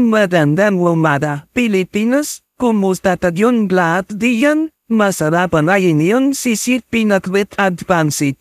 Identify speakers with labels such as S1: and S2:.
S1: Magandang umada, Pilipinas. Kumusta tayong lahat diyan? Masarap ang ayin yung sisit pinakwit at pansit.